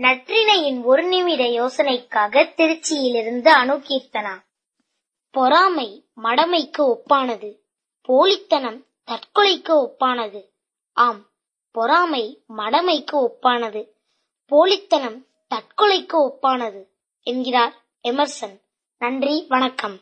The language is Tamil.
நற்றினையின் ஒரு நிமிட யோசனைக்காக திருச்சியிலிருந்து அணுகீர்த்தனா. பொறாமை மடமைக்கு ஒப்பானது. போலித்தனம் தற்கொலைக்கு ஒப்பானது. ஆம் பொறாமை மடமைக்கு ஒப்பானது. போலித்தனம் தற்கொலைக்கு ஒப்பானது என்கிறார் எமர்சன். நன்றி வணக்கம்.